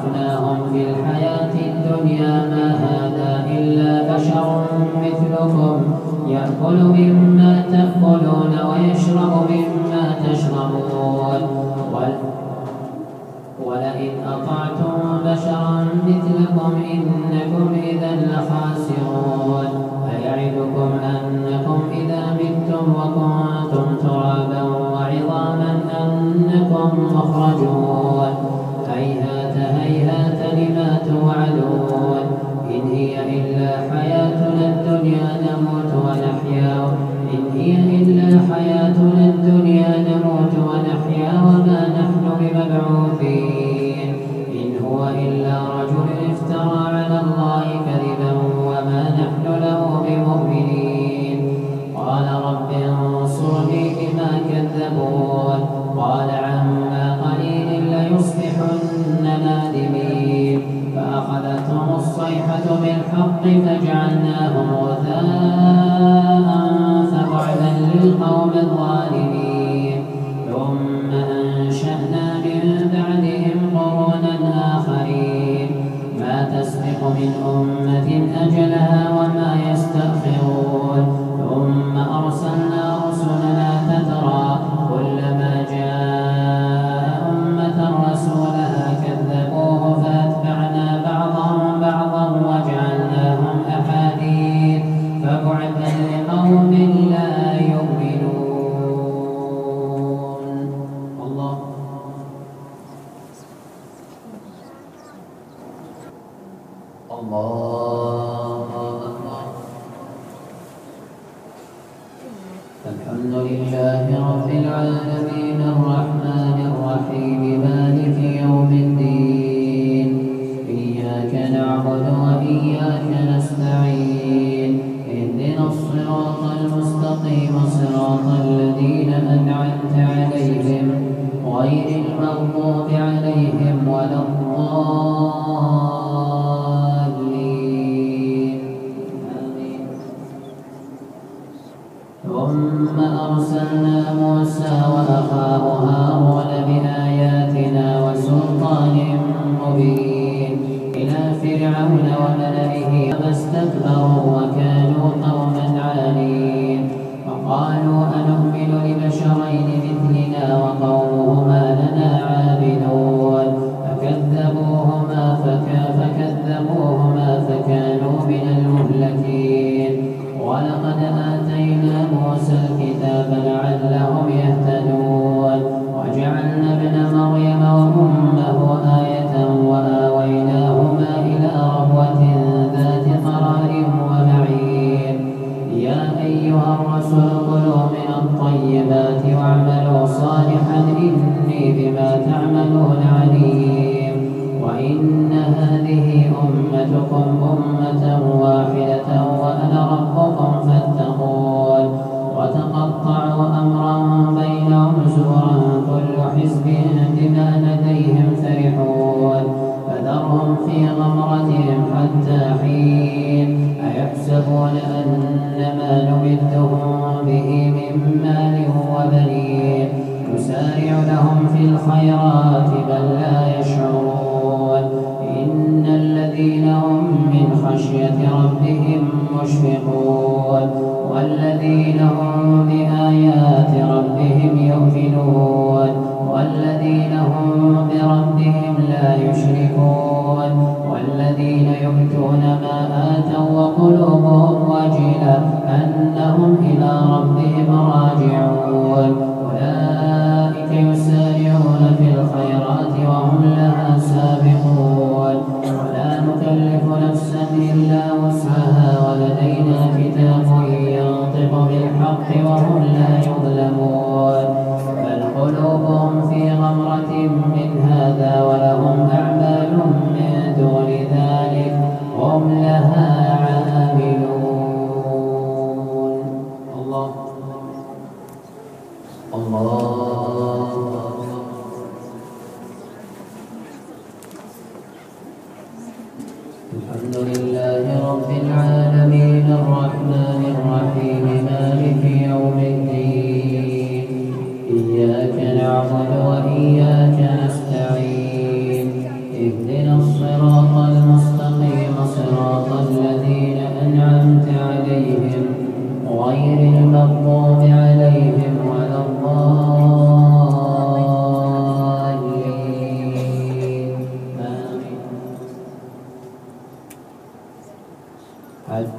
وأترفناهم في الحياة الدنيا ما هذا إلا بشر مثلكم يأكل مما تأكلون ويشرب مما تشربون. ولئن أطعتم بشرا مثلكم إنكم إذا لخاسرون إلا رجل وملئه فما استكبروا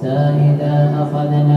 حتى إذا أخذناهم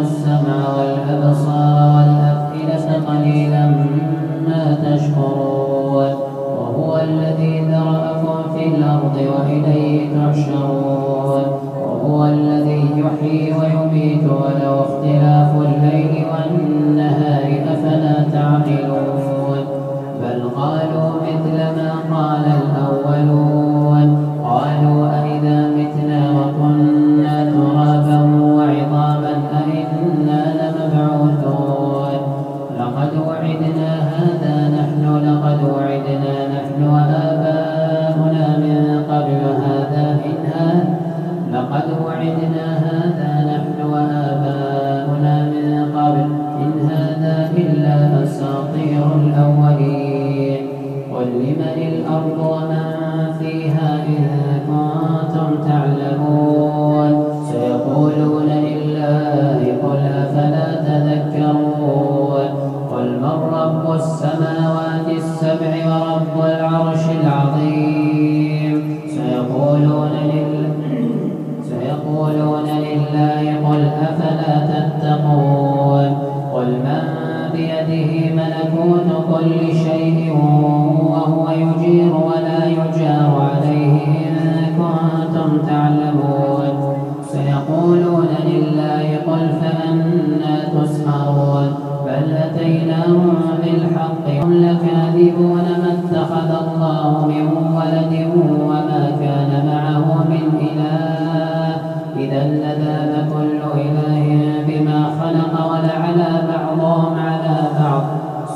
أنشأ لكم السمع والأبصار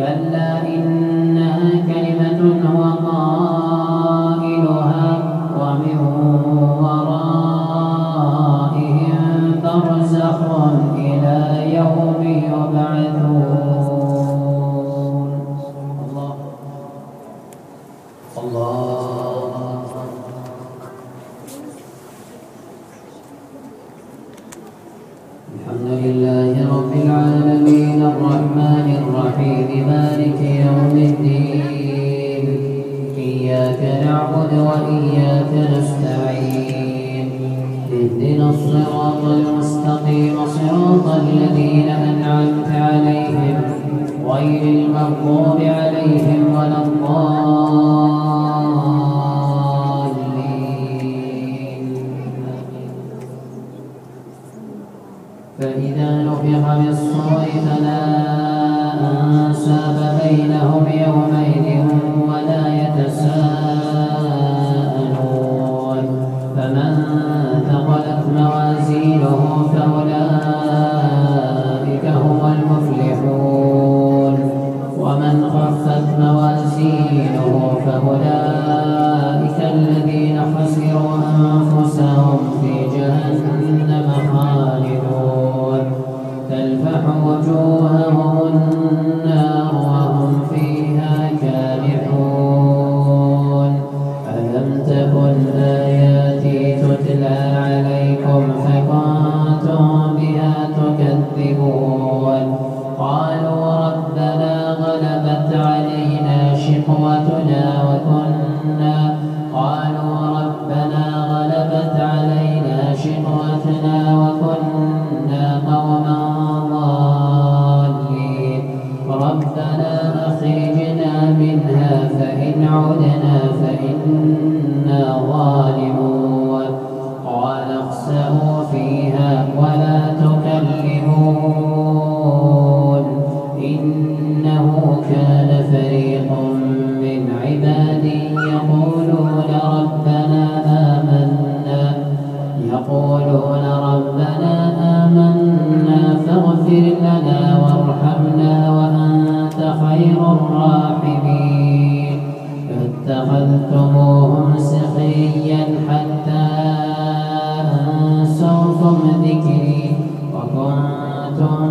كلا إن فإذا نفخ بالصور فلا حرمت علينا شقوتنا أعرضتم ذكري وكنتم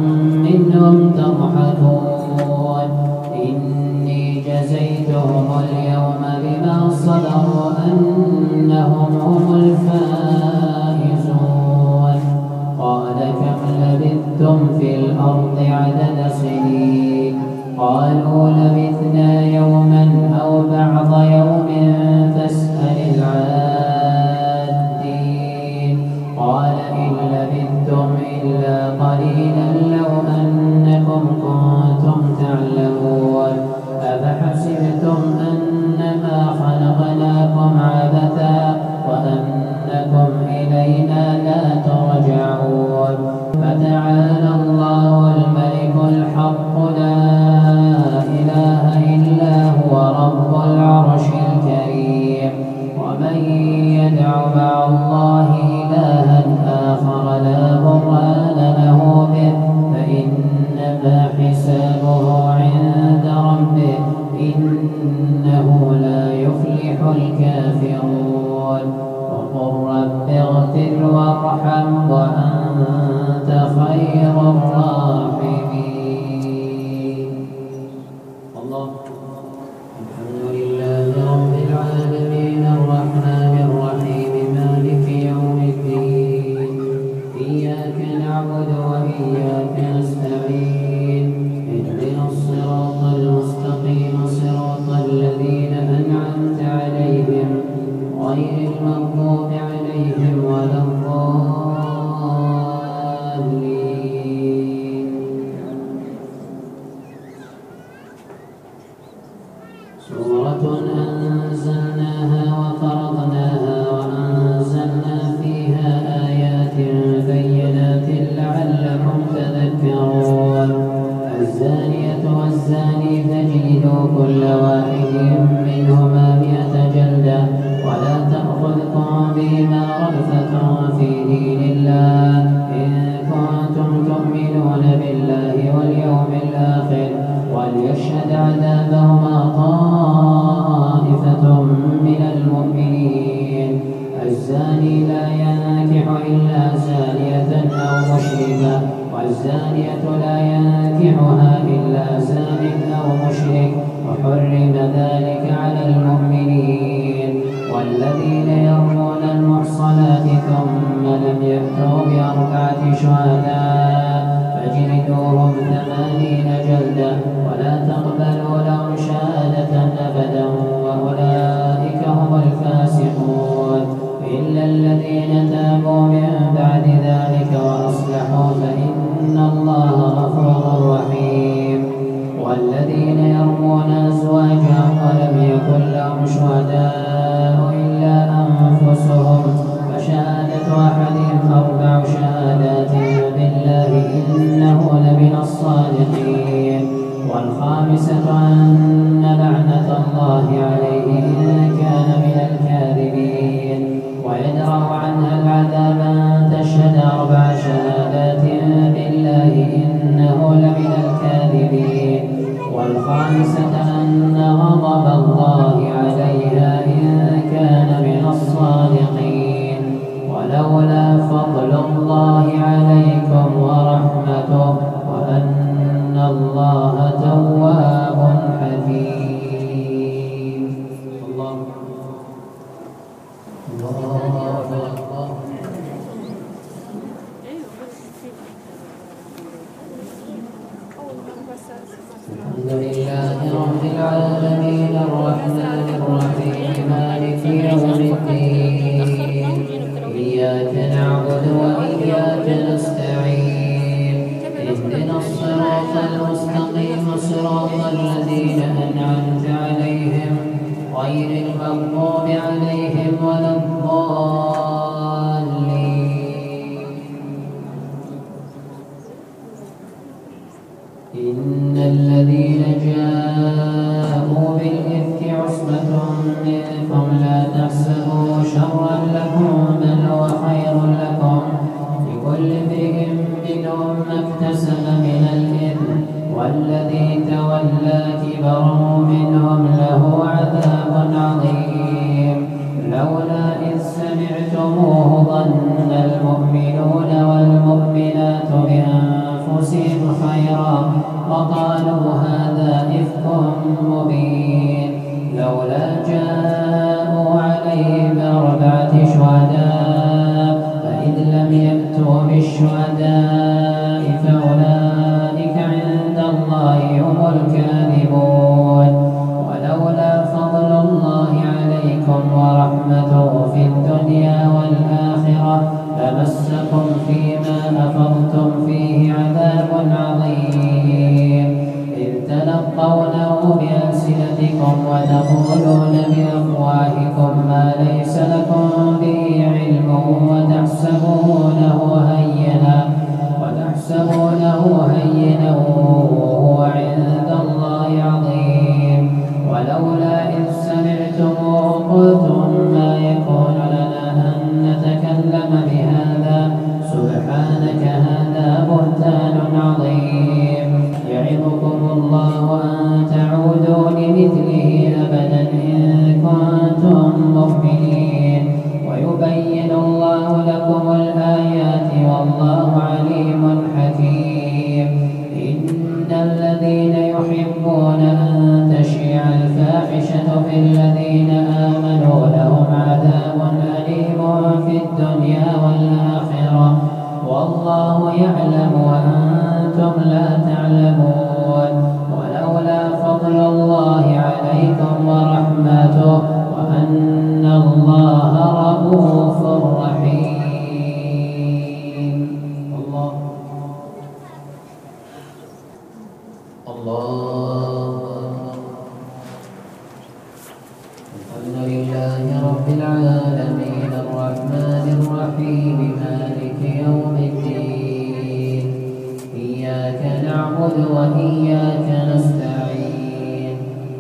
منهم تضحكون. إني جزيتهم اليوم بما صدروا أن todos لكم الآيات والله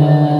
Amen.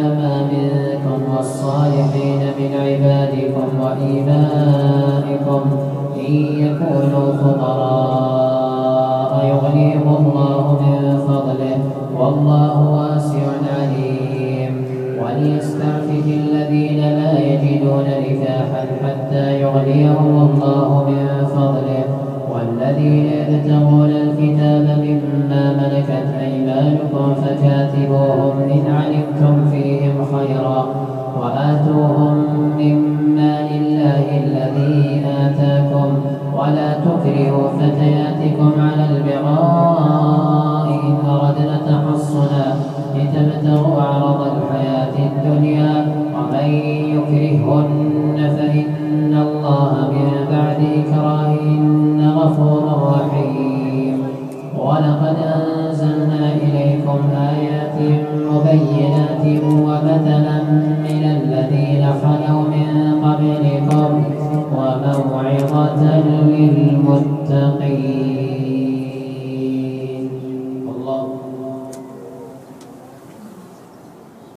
منكم والصالحين من عبادكم وإيمائكم إن يكونوا فقراء. يغنيهم الله من فضله والله واسع عليم. وليستعفف الذين لا يجدون نكاحا حتى يغنيهم الله من فضله.